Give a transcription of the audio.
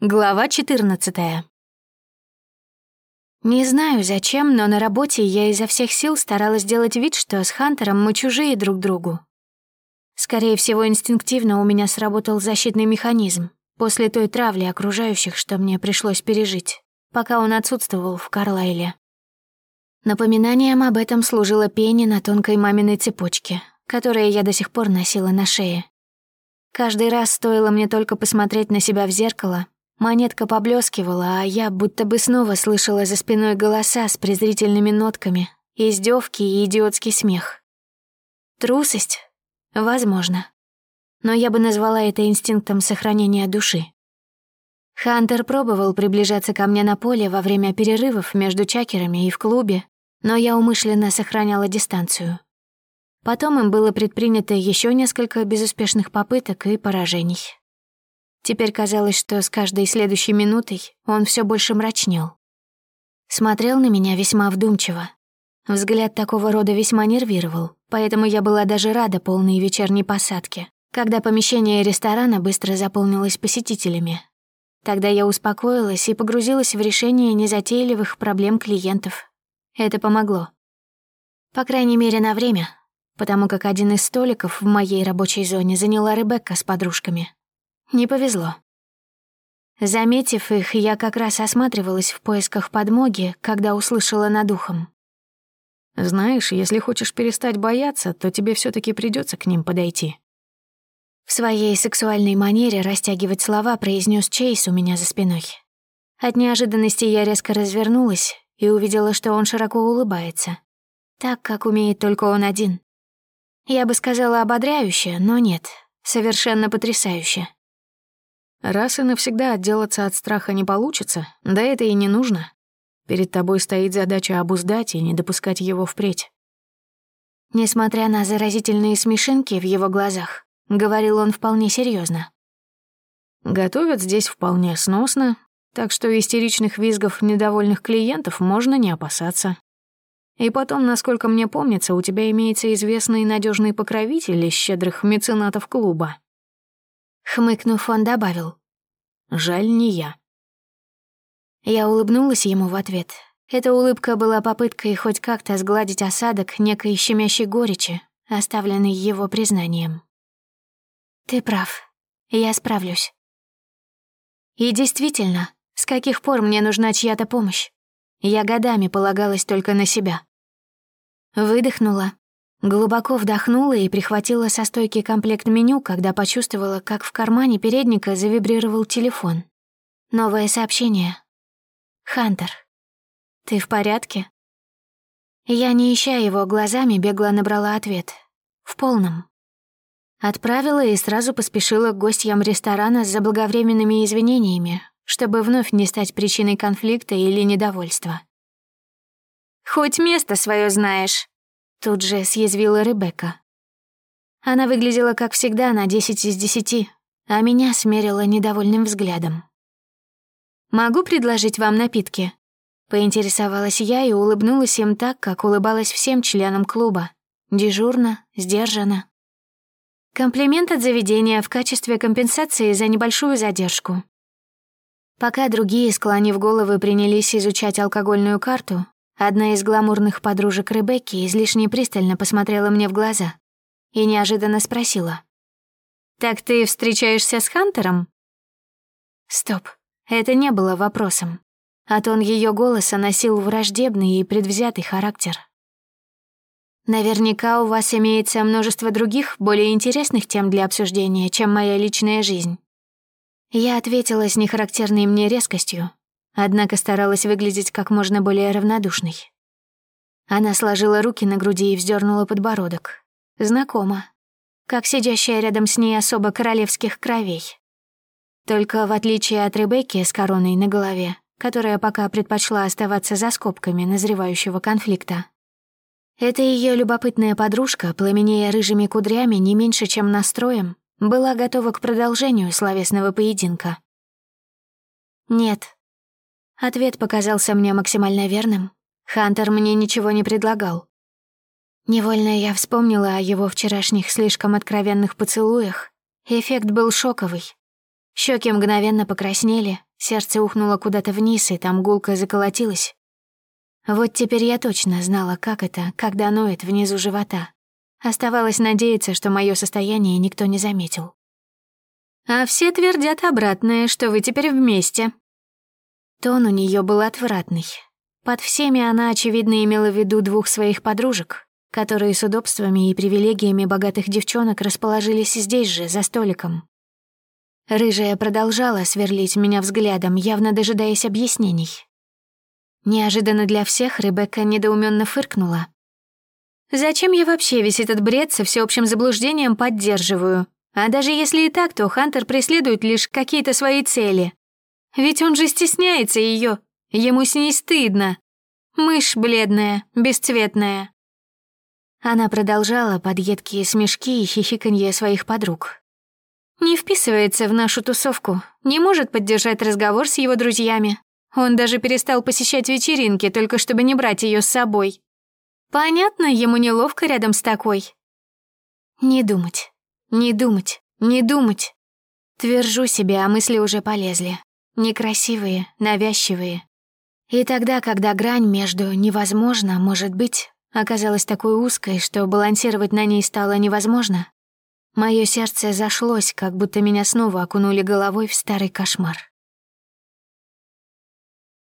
Глава 14 Не знаю зачем, но на работе я изо всех сил старалась сделать вид, что с Хантером мы чужие друг другу. Скорее всего, инстинктивно у меня сработал защитный механизм после той травли окружающих, что мне пришлось пережить, пока он отсутствовал в Карлайле. Напоминанием об этом служила пени на тонкой маминой цепочке, которую я до сих пор носила на шее. Каждый раз стоило мне только посмотреть на себя в зеркало, Монетка поблескивала, а я будто бы снова слышала за спиной голоса с презрительными нотками, издевки и идиотский смех. Трусость? Возможно. Но я бы назвала это инстинктом сохранения души. Хантер пробовал приближаться ко мне на поле во время перерывов между чакерами и в клубе, но я умышленно сохраняла дистанцию. Потом им было предпринято еще несколько безуспешных попыток и поражений. Теперь казалось, что с каждой следующей минутой он все больше мрачнел. Смотрел на меня весьма вдумчиво. Взгляд такого рода весьма нервировал, поэтому я была даже рада полной вечерней посадке, когда помещение ресторана быстро заполнилось посетителями. Тогда я успокоилась и погрузилась в решение незатейливых проблем клиентов. Это помогло. По крайней мере, на время, потому как один из столиков в моей рабочей зоне заняла Ребекка с подружками. Не повезло. Заметив их, я как раз осматривалась в поисках подмоги, когда услышала над ухом. «Знаешь, если хочешь перестать бояться, то тебе все таки придется к ним подойти». В своей сексуальной манере растягивать слова произнес Чейз у меня за спиной. От неожиданности я резко развернулась и увидела, что он широко улыбается. Так, как умеет только он один. Я бы сказала ободряюще, но нет, совершенно потрясающе. Раз и навсегда отделаться от страха не получится, да это и не нужно. Перед тобой стоит задача обуздать и не допускать его впредь. Несмотря на заразительные смешинки в его глазах, говорил он вполне серьезно. Готовят здесь вполне сносно, так что истеричных визгов недовольных клиентов можно не опасаться. И потом, насколько мне помнится, у тебя имеется известный надежный покровитель из щедрых меценатов клуба. Хмыкнув, он добавил. «Жаль, не я». Я улыбнулась ему в ответ. Эта улыбка была попыткой хоть как-то сгладить осадок некой щемящей горечи, оставленной его признанием. «Ты прав. Я справлюсь». И действительно, с каких пор мне нужна чья-то помощь? Я годами полагалась только на себя. Выдохнула, Глубоко вдохнула и прихватила со стойки комплект меню, когда почувствовала, как в кармане передника завибрировал телефон. Новое сообщение. «Хантер, ты в порядке?» Я, не ища его глазами, бегло набрала ответ. В полном. Отправила и сразу поспешила к гостям ресторана с заблаговременными извинениями, чтобы вновь не стать причиной конфликта или недовольства. «Хоть место свое знаешь», Тут же съязвила Ребекка. Она выглядела, как всегда, на десять из десяти, а меня смерила недовольным взглядом. «Могу предложить вам напитки?» Поинтересовалась я и улыбнулась им так, как улыбалась всем членам клуба. Дежурно, сдержанно. Комплимент от заведения в качестве компенсации за небольшую задержку. Пока другие, склонив головы, принялись изучать алкогольную карту, Одна из гламурных подружек Ребекки излишне пристально посмотрела мне в глаза и неожиданно спросила. «Так ты встречаешься с Хантером?» Стоп, это не было вопросом, а тон ее голоса носил враждебный и предвзятый характер. «Наверняка у вас имеется множество других, более интересных тем для обсуждения, чем моя личная жизнь». Я ответила с нехарактерной мне резкостью, однако старалась выглядеть как можно более равнодушной. Она сложила руки на груди и вздернула подбородок. Знакомо. Как сидящая рядом с ней особо королевских кровей. Только в отличие от Ребекки с короной на голове, которая пока предпочла оставаться за скобками назревающего конфликта. Эта ее любопытная подружка, пламенея рыжими кудрями не меньше, чем настроем, была готова к продолжению словесного поединка. Нет, Ответ показался мне максимально верным. Хантер мне ничего не предлагал. Невольно я вспомнила о его вчерашних слишком откровенных поцелуях. Эффект был шоковый. Щеки мгновенно покраснели, сердце ухнуло куда-то вниз, и там гулко заколотилось. Вот теперь я точно знала, как это, когда ноет внизу живота. Оставалось надеяться, что мое состояние никто не заметил. «А все твердят обратное, что вы теперь вместе». Тон у нее был отвратный. Под всеми она, очевидно, имела в виду двух своих подружек, которые с удобствами и привилегиями богатых девчонок расположились здесь же, за столиком. Рыжая продолжала сверлить меня взглядом, явно дожидаясь объяснений. Неожиданно для всех Ребекка недоуменно фыркнула. «Зачем я вообще весь этот бред со всеобщим заблуждением поддерживаю? А даже если и так, то Хантер преследует лишь какие-то свои цели. Ведь он же стесняется ее, ему с ней стыдно. Мышь бледная, бесцветная». Она продолжала под едкие смешки и хихиканье своих подруг. «Не вписывается в нашу тусовку, не может поддержать разговор с его друзьями, он даже перестал посещать вечеринки, только чтобы не брать ее с собой. Понятно, ему неловко рядом с такой. Не думать, не думать, не думать. Твержу себе, а мысли уже полезли. Некрасивые, навязчивые. И тогда, когда грань между «невозможно», «может быть» оказалась такой узкой, что балансировать на ней стало невозможно, мое сердце зашлось, как будто меня снова окунули головой в старый кошмар.